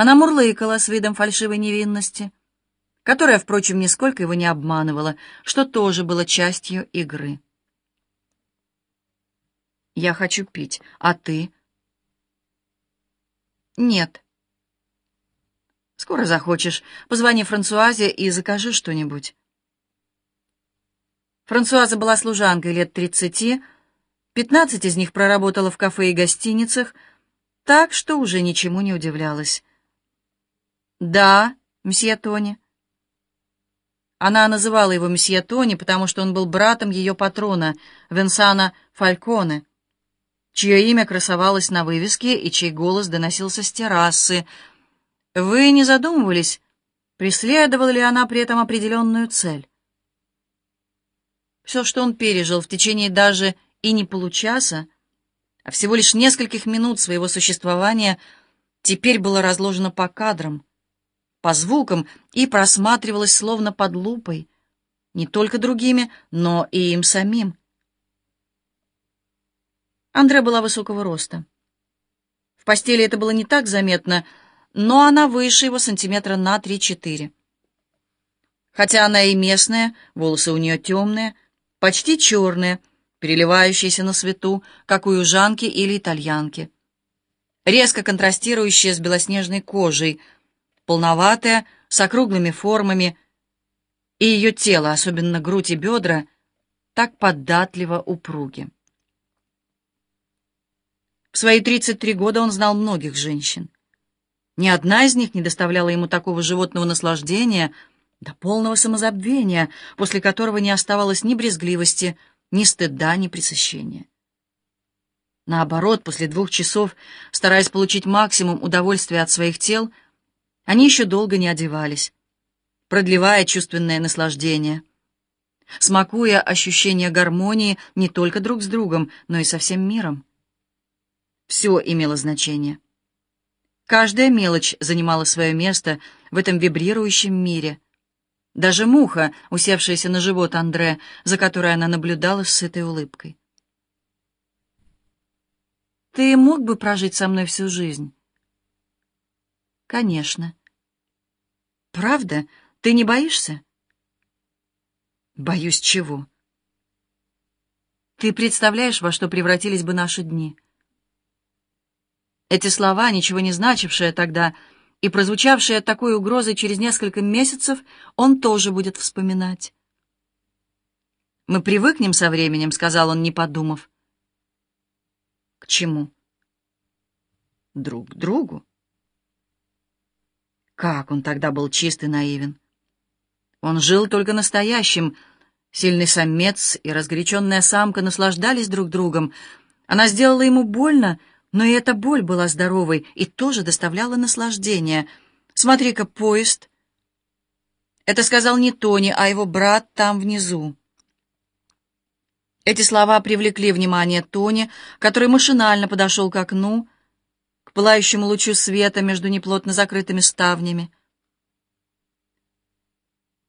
Она мурлыкала с видом фальшивой невинности, которая, впрочем, нисколько его не обманывала, что тоже было частью игры. «Я хочу пить, а ты?» «Нет». «Скоро захочешь. Позвони Франсуазе и закажи что-нибудь». Франсуаза была служанкой лет тридцати, пятнадцать из них проработала в кафе и гостиницах, так что уже ничему не удивлялась. «Да, мсье Тони». Она называла его мсье Тони, потому что он был братом ее патрона, Венсана Фальконе, чье имя красовалось на вывеске и чей голос доносился с террасы. Вы не задумывались, преследовала ли она при этом определенную цель? Все, что он пережил в течение даже и не получаса, а всего лишь нескольких минут своего существования, теперь было разложено по кадрам — по звукам и просматривалась словно под лупой, не только другими, но и им самим. Андре была высокого роста. В постели это было не так заметно, но она выше его сантиметра на 3-4. Хотя она и местная, волосы у нее темные, почти черные, переливающиеся на свету, как у южанки или итальянки, резко контрастирующие с белоснежной кожей — полноватая, с округлыми формами, и ее тело, особенно грудь и бедра, так податливо упруги. В свои 33 года он знал многих женщин. Ни одна из них не доставляла ему такого животного наслаждения, до полного самозабвения, после которого не оставалось ни брезгливости, ни стыда, ни пресыщения. Наоборот, после двух часов, стараясь получить максимум удовольствия от своих тел, они еще долго не одевались, продлевая чувственное наслаждение, смакуя ощущение гармонии не только друг с другом, но и со всем миром. Все имело значение. Каждая мелочь занимала свое место в этом вибрирующем мире. Даже муха, усевшаяся на живот Андре, за которой она наблюдала с этой улыбкой. «Ты мог бы прожить со мной всю жизнь?» «Конечно». «Правда? Ты не боишься?» «Боюсь чего?» «Ты представляешь, во что превратились бы наши дни?» Эти слова, ничего не значившие тогда и прозвучавшие такой угрозой через несколько месяцев, он тоже будет вспоминать. «Мы привыкнем со временем», — сказал он, не подумав. «К чему?» «Друг к другу». Как он тогда был чист и наивен! Он жил только настоящим. Сильный самец и разгоряченная самка наслаждались друг другом. Она сделала ему больно, но и эта боль была здоровой и тоже доставляла наслаждение. «Смотри-ка, поезд!» Это сказал не Тони, а его брат там внизу. Эти слова привлекли внимание Тони, который машинально подошел к окну, к пылающему лучу света между неплотно закрытыми ставнями.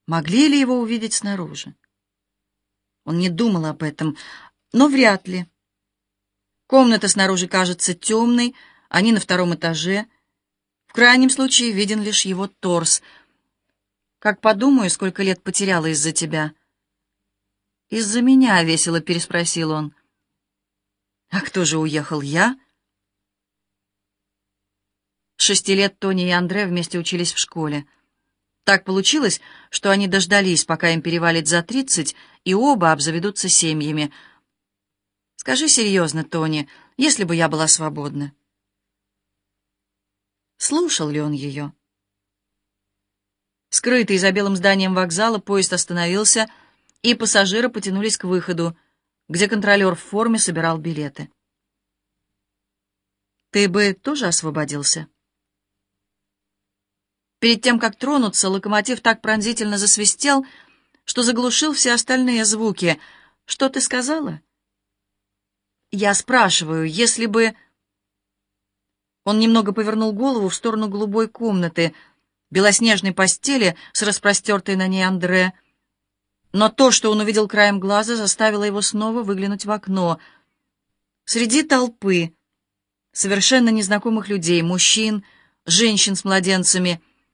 Могли ли его увидеть снаружи? Он не думал об этом, но вряд ли. Комната снаружи кажется темной, они на втором этаже. В крайнем случае виден лишь его торс. Как подумаю, сколько лет потеряла из-за тебя. «Из-за меня?» — весело переспросил он. «А кто же уехал, я?» Шести лет Тони и Андре вместе учились в школе. Так получилось, что они дождались, пока им перевалит за тридцать, и оба обзаведутся семьями. Скажи серьезно, Тони, если бы я была свободна. Слушал ли он ее? Скрытый за белым зданием вокзала, поезд остановился, и пассажиры потянулись к выходу, где контролер в форме собирал билеты. «Ты бы тоже освободился?» Перед тем, как тронуться, локомотив так пронзительно засвистел, что заглушил все остальные звуки. «Что ты сказала?» «Я спрашиваю, если бы...» Он немного повернул голову в сторону голубой комнаты, белоснежной постели с распростертой на ней Андре. Но то, что он увидел краем глаза, заставило его снова выглянуть в окно. Среди толпы совершенно незнакомых людей, мужчин, женщин с младенцами